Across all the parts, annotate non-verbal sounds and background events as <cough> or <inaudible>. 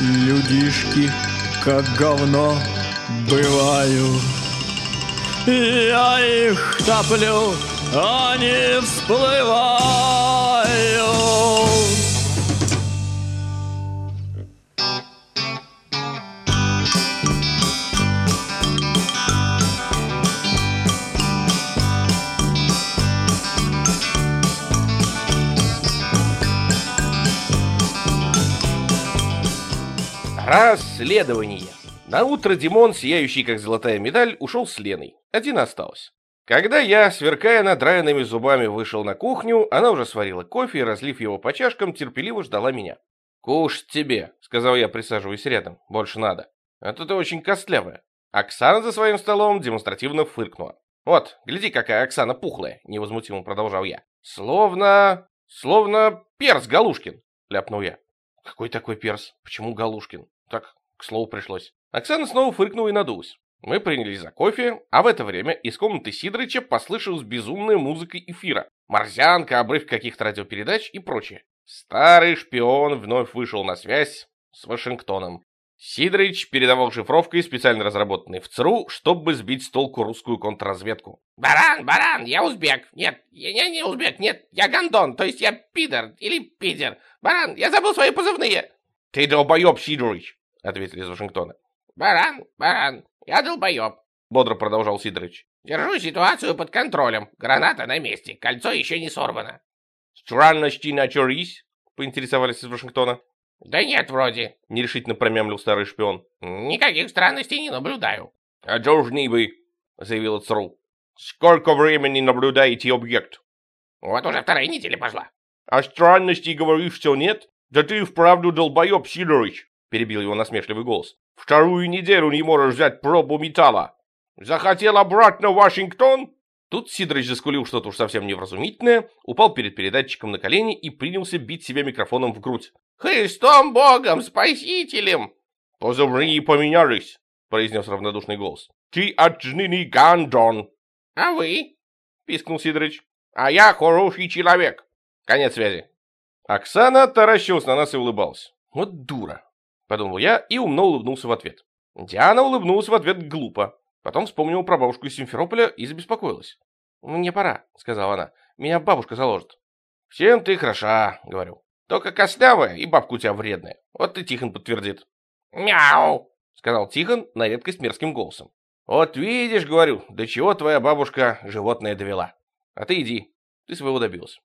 людишки, как говно бывают. Я их топлю, они всплывают. Расследование. На утро Димон, сияющий как золотая медаль, ушел с Леной. Один осталось. Когда я, сверкая надраенными зубами, вышел на кухню, она уже сварила кофе и, разлив его по чашкам, терпеливо ждала меня. «Кушать тебе», — сказал я, присаживаясь рядом. «Больше надо. А то ты очень костлявая». Оксана за своим столом демонстративно фыркнула. «Вот, гляди, какая Оксана пухлая», — невозмутимо продолжал я. «Словно... словно перс Галушкин», — ляпнул я. «Какой такой перс? Почему Галушкин?» Так, к слову пришлось. Оксана снова фыркнула и надулась. Мы принялись за кофе, а в это время из комнаты Сидорыча послышалась безумная музыка эфира. Морзянка, обрыв каких-то радиопередач и прочее. Старый шпион вновь вышел на связь с Вашингтоном. Сидорыч передавал шифровкой, специально разработанной в ЦРУ, чтобы сбить с толку русскую контрразведку. «Баран, баран, я узбек. Нет, я, я не узбек, нет, я гондон, то есть я пидор или пидер. Баран, я забыл свои позывные». «Ты долбоеб, Сидорыч!» — ответили из Вашингтона. «Баран, баран, я долбоеб», — бодро продолжал Сидорыч. «Держу ситуацию под контролем. Граната на месте, кольцо еще не сорвано». «Странности начались?» — поинтересовались из Вашингтона. «Да нет, вроде», — нерешительно промямлил старый шпион. «Никаких странностей не наблюдаю». «А должны вы», — заявил ЦРУ. «Сколько времени наблюдаете объект?» «Вот уже вторая неделя пошла». «А странностей, говоришь, что нет? Да ты вправду долбоеб, Сидорович!» — перебил его насмешливый голос. «Вторую неделю не можешь взять пробу металла. Захотел обратно в Вашингтон?» Тут Сидорович заскулил что-то уж совсем невразумительное, упал перед передатчиком на колени и принялся бить себя микрофоном в грудь. «Христом Богом, Спасителем!» «Позывные поменялись», — произнес равнодушный голос. «Ты отныне Гандон». «А вы?» — пискнул Сидорович. «А я хороший человек». Конец связи. Оксана таращилась на нас и улыбалась. «Вот дура», — подумал я и умно улыбнулся в ответ. Диана улыбнулась в ответ глупо. Потом вспомнила про бабушку из Симферополя и забеспокоилась. «Мне пора», — сказала она. «Меня бабушка заложит». «Всем ты хороша», — говорю. «Только костлявая и бабка у тебя вредная. Вот и Тихон подтвердит». «Мяу», — сказал Тихон на редкость мерзким голосом. «Вот видишь, — говорю, — до чего твоя бабушка животное довела. А ты иди, ты своего добилась».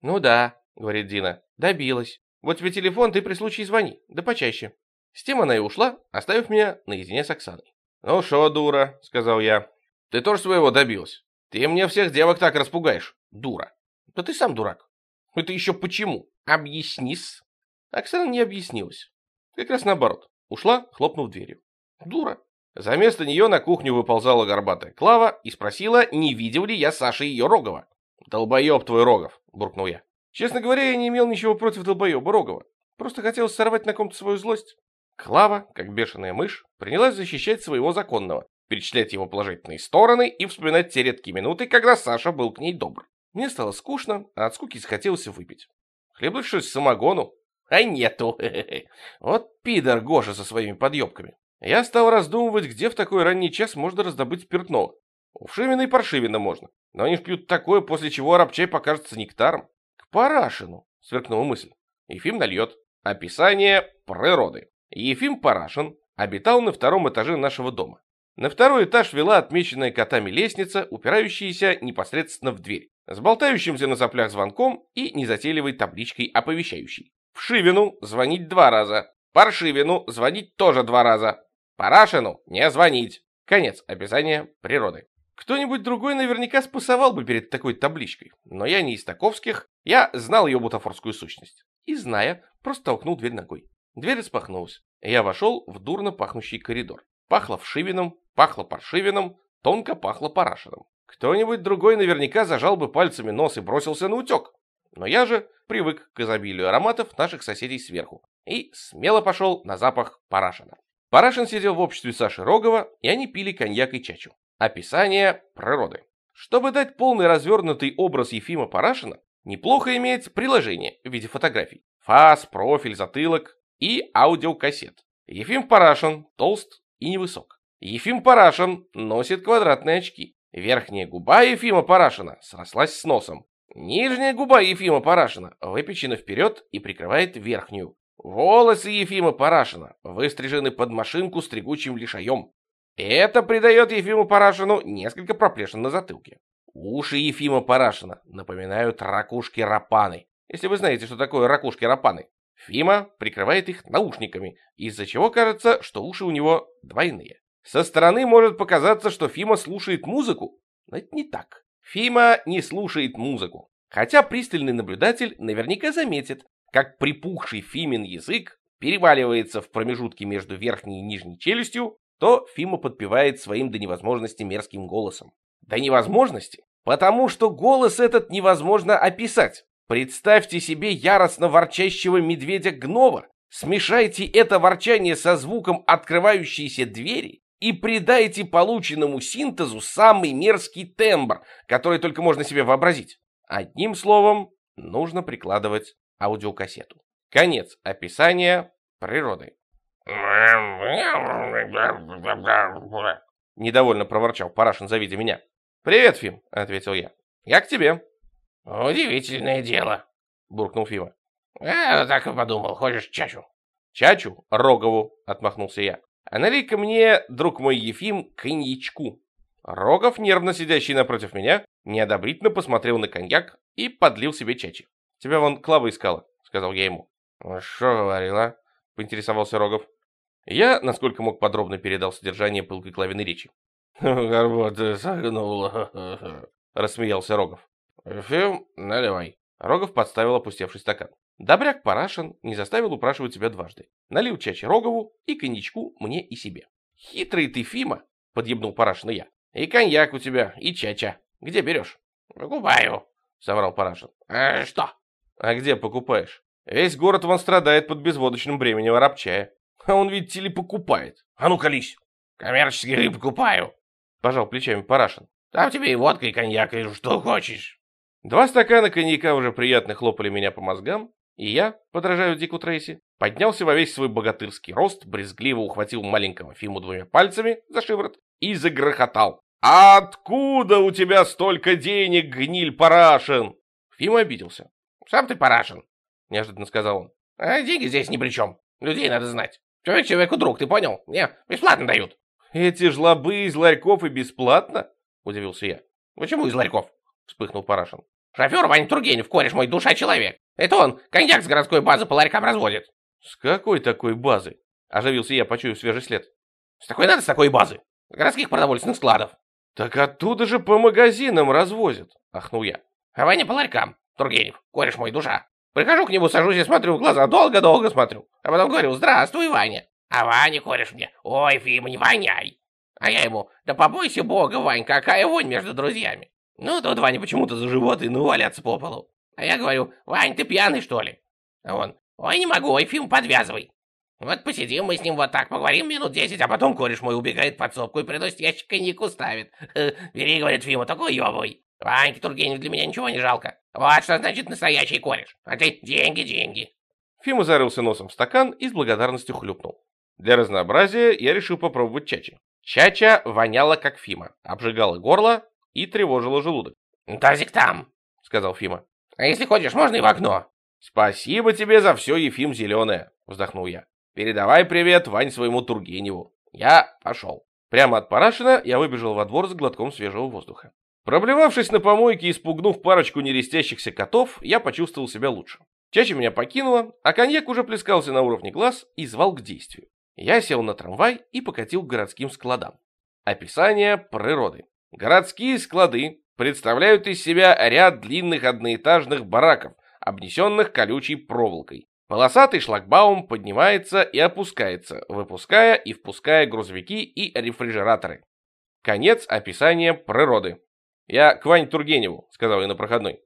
«Ну да», — говорит Дина, — добилась. Вот тебе телефон, ты при случае звони, да почаще. С тем она и ушла, оставив меня наедине с Оксаной. «Ну шо, дура», — сказал я. «Ты тоже своего добилась. Ты мне всех девок так распугаешь, дура». «Да ты сам дурак». «Это еще почему? Объяснись». Оксана не объяснилась. Как раз наоборот. Ушла, хлопнув дверью. Дура. За место нее на кухню выползала горбатая Клава и спросила, не видел ли я Саши ее Рогова. «Долбоеб твой Рогов», — буркнул я. Честно говоря, я не имел ничего против долбоеба Рогова. Просто хотелось сорвать на ком-то свою злость. Клава, как бешеная мышь, принялась защищать своего законного, перечислять его положительные стороны и вспоминать те редкие минуты, когда Саша был к ней добр. Мне стало скучно, а от скуки захотелось выпить. Хлебнуть что самогону? А нету. <laughs> Вот пидор Гоша со своими подъебками. Я стал раздумывать, где в такой ранний час можно раздобыть спиртного. У Вшивина и Паршивина можно, но они ж пьют такое, после чего арабчай покажется нектаром. К Парашину, сверкнула мысль. Ефим нальет. Описание природы. Ефим Парашин обитал на втором этаже нашего дома. На второй этаж вела отмеченная котами лестница, упирающаяся непосредственно в дверь, с болтающимся на соплях звонком и незатейливой табличкой оповещающей. Вшивину звонить два раза, Паршивину звонить тоже два раза, Парашину не звонить. Конец описания природы. Кто-нибудь другой наверняка спасовал бы перед такой табличкой, но я не из таковских, я знал ее бутафорскую сущность. И, зная, просто толкнул дверь ногой. Дверь распахнулась, и я вошел в дурно пахнущий коридор. Пахло вшивином, пахло паршивином, тонко пахло парашином. Кто-нибудь другой наверняка зажал бы пальцами нос и бросился на утек. Но я же привык к изобилию ароматов наших соседей сверху и смело пошел на запах парашина. Парашин сидел в обществе Саши Рогова, и они пили коньяк и чачу. Описание природы. Чтобы дать полный развернутый образ Ефима Парашина, неплохо иметь приложение в виде фотографий. Фас, профиль, затылок, и аудиокассет. Ефим Парашин толст и невысок. Ефим Парашин носит квадратные очки. Верхняя губа Ефима Парашина срослась с носом. Нижняя губа Ефима Парашина выпечена вперед и прикрывает верхнюю. Волосы Ефима Парашина выстрижены под машинку с трягучим лишаем. Это придает Ефиму Парашину несколько проплешин на затылке. Уши Ефима Парашина напоминают ракушки-рапаны. Если вы знаете, что такое ракушки-рапаны. Фима прикрывает их наушниками, из-за чего кажется, что уши у него двойные. Со стороны может показаться, что Фима слушает музыку, но это не так. Фима не слушает музыку. Хотя пристальный наблюдатель наверняка заметит, как припухший Фимин язык переваливается в промежутке между верхней и нижней челюстью, то Фима подпевает своим до невозможности мерзким голосом. До невозможности? Потому что голос этот невозможно описать. Представьте себе яростно ворчащего медведя Гнова, смешайте это ворчание со звуком открывающейся двери и придайте полученному синтезу самый мерзкий тембр, который только можно себе вообразить. Одним словом, нужно прикладывать аудиокассету. Конец описания природы. Недовольно проворчал Парашин, завидя меня. «Привет, Фим», — ответил я. «Я к тебе». «Удивительное дело», — буркнул Фима. «Я так и подумал, хочешь чачу?» «Чачу? Рогову», — отмахнулся я. А налей-ка мне, друг мой Ефим, коньячку. Рогов, нервно сидящий напротив меня, неодобрительно посмотрел на коньяк и подлил себе чачи. «Тебя вон Клава искала», — сказал я ему. «Что говорила?» — поинтересовался Рогов. Я, насколько мог, подробно передал содержание пылкой Клавиной речи. <laughs> «Горбата согнула», <laughs> — рассмеялся Рогов. «Фим, наливай». Рогов подставил опустевший стакан. Добряк Парашин не заставил упрашивать тебя дважды. Налил чачи Рогову и коньячку мне и себе. «Хитрый ты, Фима!» — подъебнул Парашин и я. «И коньяк у тебя, и чача. Где берешь?» «Покупаю», — соврал Парашин. «А что?» «А где покупаешь? Весь город вон страдает под безводочным бременем арабчая. А он, видите ли, покупает. А ну, колись!» «Коммерческий рыб покупаю», — пожал плечами Парашин. «Там тебе и водка, и коньяк, и что хочешь». Два стакана коньяка уже приятно хлопали меня по мозгам, и я, подражаю Дику Трейси, поднялся во весь свой богатырский рост, брезгливо ухватил маленького Фиму двумя пальцами за шиворот и загрохотал. «Откуда у тебя столько денег, гниль Парашин?» Фима обиделся. «Сам ты Парашин», — неожиданно сказал он. «А деньги здесь ни при чем. Людей надо знать. Человек человеку друг, ты понял? Мне бесплатно дают». «Эти жлобы из ларьков и бесплатно?» — удивился я. «Почему из ларьков?» — вспыхнул Парашин. «Шофер Вань Тургенев, кореш мой, душа человек. Это он коньяк с городской базы по ларькам разводит. С какой такой базы? Оживился я, почуяв свежий след. С такой надо, с такой базы. С городских продовольственных складов. Так оттуда же по магазинам развозят, ахнул я. А Ваня по ларькам, Тургенев, кореш мой, душа. Прихожу к нему, сажусь и смотрю в глаза, долго-долго смотрю. А потом говорю, здравствуй, Ваня. А Ваня, кореш мне, ой, Фима, не воняй. А я ему, да побойся бога, Вань, какая вонь между друзьями. Ну, тут Ваня почему-то за живот и ну валяться по полу. А я говорю, Вань, ты пьяный, что ли? А он, ой, не могу, ой, фильм подвязывай. Вот посидим мы с ним вот так, поговорим минут десять, а потом кореш мой убегает в подсобку и приносит ящик коньяку ставит. Бери, говорит Фима, такой ёбой. Ванька Тургенев для меня ничего не жалко. Вот что значит настоящий кореш. А ты деньги, деньги. Фима зарылся носом в стакан и с благодарностью хлюпнул. Для разнообразия я решил попробовать чачи. Чача воняла, как Фима, обжигала горло и тревожила желудок. «Тазик там», — сказал Фима. А если хочешь, можно и в окно. Спасибо тебе за все, Ефим Зеленая, вздохнул я. Передавай привет Вань своему Тургеневу. Я пошел. Прямо от Парашина я выбежал во двор с глотком свежего воздуха. Проблевавшись на помойке и спугнув парочку нерестящихся котов, я почувствовал себя лучше. Чаще меня покинуло, а коньяк уже плескался на уровне глаз и звал к действию. Я сел на трамвай и покатил к городским складам. Описание природы. Городские склады представляют из себя ряд длинных одноэтажных бараков, обнесенных колючей проволокой. Полосатый шлагбаум поднимается и опускается, выпуская и впуская грузовики и рефрижераторы. Конец описания природы. «Я к Ване Тургеневу», — сказал я на проходной.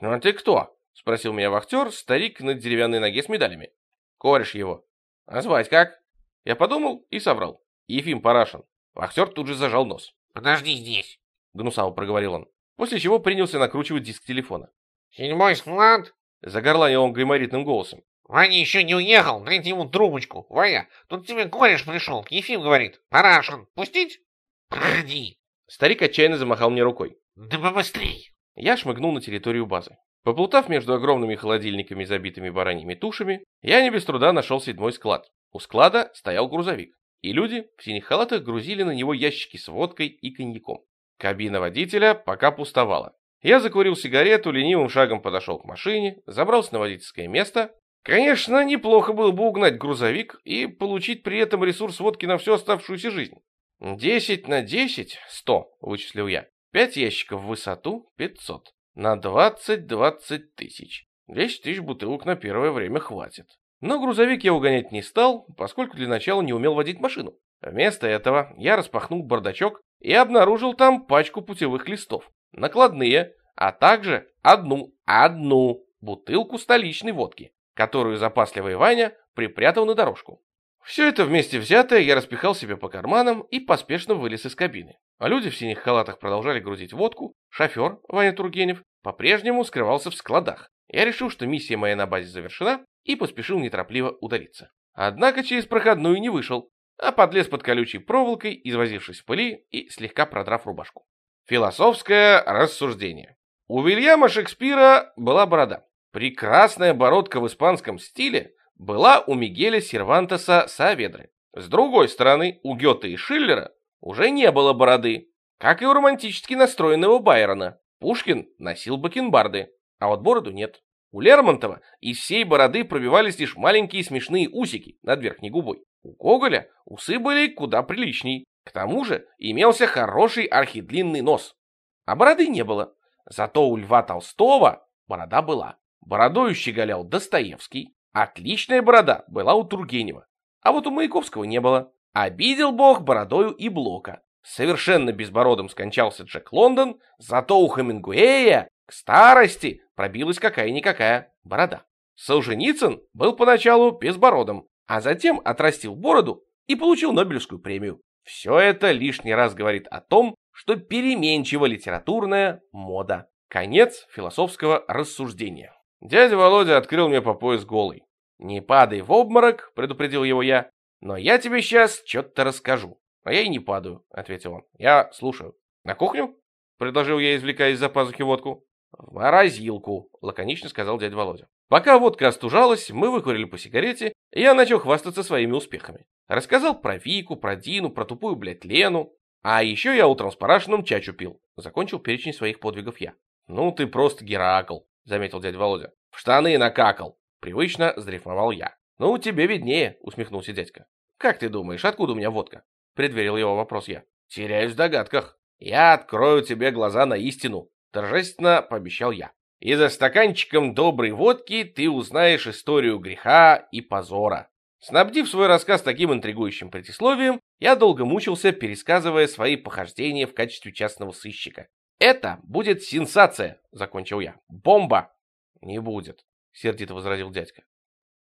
«Ну а ты кто?» — спросил меня вахтер, старик на деревянной ноге с медалями. «Кореш его». «А звать как?» Я подумал и соврал. «Ефим Парашин». Вахтер тут же зажал нос. «Подожди здесь», — гнусаво проговорил он после чего принялся накручивать диск телефона. «Седьмой склад?» — загорланил он гайморитным голосом. Ваня еще не уехал, дайте ему трубочку. Ваня, тут тебе кореш пришел, Ефим говорит. Парашин, пустить? Проходи. Старик отчаянно замахал мне рукой. Да побыстрей. Я шмыгнул на территорию базы. Поплутав между огромными холодильниками, забитыми бараньими тушами, я не без труда нашел седьмой склад. У склада стоял грузовик, и люди в синих халатах грузили на него ящики с водкой и коньяком. Кабина водителя пока пустовала. Я закурил сигарету, ленивым шагом подошел к машине, забрался на водительское место. Конечно, неплохо было бы угнать грузовик и получить при этом ресурс водки на всю оставшуюся жизнь. Десять на десять — сто, вычислил я. Пять ящиков в высоту — пятьсот. На двадцать-двадцать тысяч. Десять тысяч бутылок на первое время хватит. Но грузовик я угонять не стал, поскольку для начала не умел водить машину. Вместо этого я распахнул бардачок и обнаружил там пачку путевых листов накладные, а также одну, одну бутылку столичной водки, которую запасливый Ваня припрятал на дорожку. Все это вместе взятое я распихал себе по карманам и поспешно вылез из кабины. А люди в синих халатах продолжали грузить водку, шофер, Ваня Тургенев, по-прежнему скрывался в складах. Я решил, что миссия моя на базе завершена, и поспешил неторопливо удалиться. Однако через проходную не вышел, а подлез под колючей проволокой, извозившись в пыли и слегка продрав рубашку. Философское рассуждение. У Вильяма Шекспира была борода. Прекрасная бородка в испанском стиле была у Мигеля Сервантеса Сааведры. С другой стороны, у Гёте и Шиллера уже не было бороды, как и у романтически настроенного Байрона. Пушкин носил бакенбарды, а вот бороду нет. У Лермонтова из всей бороды пробивались лишь маленькие смешные усики над верхней губой. У Гоголя усы были куда приличней, к тому же имелся хороший архидлинный нос. А бороды не было. Зато у Льва Толстого борода была. Бородою щеголял Достоевский. Отличная борода была у Тургенева. А вот у Маяковского не было. Обидел бог бородою и Блока. Совершенно безбородом скончался Джек Лондон, зато у Хемингуэя к старости пробилась какая-никакая борода. Солженицын был поначалу безбородом, а затем отрастил бороду и получил Нобелевскую премию. Все это лишний раз говорит о том, что переменчива литературная мода. Конец философского рассуждения. Дядя Володя открыл мне по пояс голый. «Не падай в обморок», — предупредил его я, — «но я тебе сейчас что-то расскажу». «А я и не падаю», — ответил он. «Я слушаю». «На кухню?» — предложил я, извлекая из-за пазухи водку. «В морозилку», — лаконично сказал дядя Володя. Пока водка остужалась, мы выкурили по сигарете, и я начал хвастаться своими успехами. Рассказал про Вику, про Дину, про тупую, блядь, Лену. А еще я утром с Парашиным чачу пил. Закончил перечень своих подвигов я. «Ну ты просто Геракл», — заметил дядя Володя. «В штаны накакал». Привычно сдрифмовал я. «Ну, тебе виднее», — усмехнулся дядька. «Как ты думаешь, откуда у меня водка?» — предверил его вопрос я. «Теряюсь в догадках. Я открою тебе глаза на истину», — торжественно пообещал я. «И за стаканчиком доброй водки ты узнаешь историю греха и позора». Снабдив свой рассказ таким интригующим предисловием, я долго мучился, пересказывая свои похождения в качестве частного сыщика. «Это будет сенсация!» — закончил я. «Бомба!» «Не будет», — сердито возразил дядька.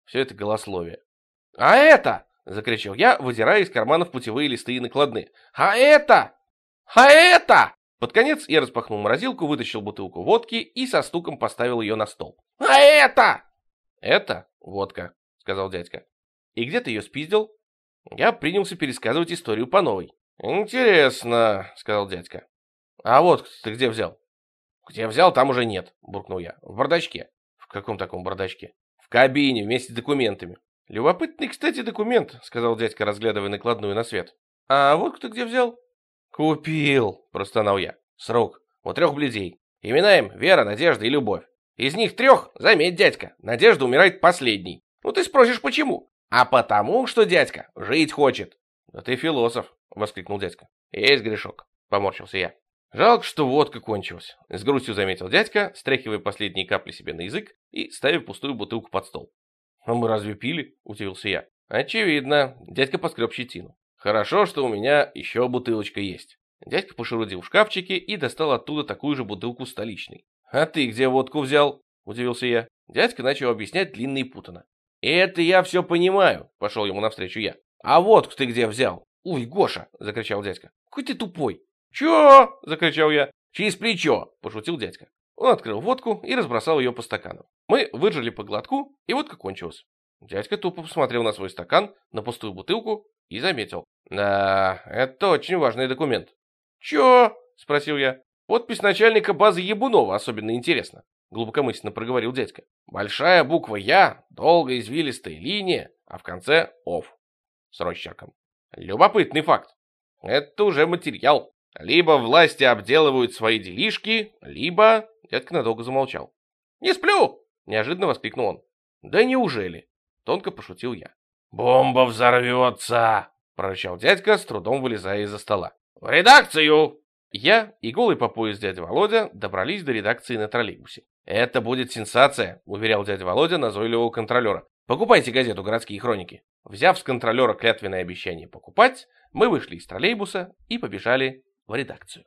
«Все это голословие». «А это!» — закричал я, выдирая из карманов путевые листы и накладные. «А это! А это!» Под конец я распахнул морозилку, вытащил бутылку водки и со стуком поставил ее на стол. «А это!» «Это водка», — сказал дядька. И где ты ее спиздил? Я принялся пересказывать историю по новой. Интересно, сказал дядька. А вот ты где взял? Где взял, там уже нет, буркнул я. В бардачке. В каком таком бардачке? В кабине вместе с документами. Любопытный, кстати, документ, сказал дядька, разглядывая накладную на свет. А вот ты где взял? Купил, простонал я. Срок. У трех бледей. Имена им Вера, Надежда и Любовь. Из них трех, заметь, дядька, Надежда умирает последней. Ну ты спросишь, почему? А потому, что дядька жить хочет. Да ты философ, воскликнул дядька. Есть грешок, поморщился я. Жалко, что водка кончилась. С грустью заметил дядька, стряхивая последние капли себе на язык и ставя пустую бутылку под стол. А мы разве пили? Удивился я. Очевидно, дядька поскреб щетину. Хорошо, что у меня еще бутылочка есть. Дядька пошерудил в шкафчике и достал оттуда такую же бутылку столичной. «А ты где водку взял?» – удивился я. Дядька начал объяснять длинно и путано. «Это я все понимаю», — пошел ему навстречу я. «А водку ты где взял?» «Ой, Гоша!» — закричал дядька. «Какой ты тупой!» «Чё?» — закричал я. «Через плечо!» — пошутил дядька. Он открыл водку и разбросал ее по стаканам. Мы выжили по глотку, и водка кончилась. Дядька тупо посмотрел на свой стакан, на пустую бутылку и заметил. Да, это очень важный документ. Чё? Спросил я. Подпись начальника базы Ебунова особенно интересно. Глубокомысленно проговорил дядька. Большая буква «Я», долгая извилистая линия, а в конце «ОФ» с росчерком. Любопытный факт. Это уже материал. Либо власти обделывают свои делишки, либо... Дядька надолго замолчал. «Не сплю!» — неожиданно воскликнул он. «Да неужели?» — тонко пошутил я. «Бомба взорвется!» — прорычал дядька, с трудом вылезая из-за стола. «В редакцию!» Я и голый по пояс дядя Володя добрались до редакции на троллейбусе. «Это будет сенсация», — уверял дядя Володя назойливого контролера. «Покупайте газету «Городские хроники». Взяв с контролера клятвенное обещание покупать, мы вышли из троллейбуса и побежали в редакцию.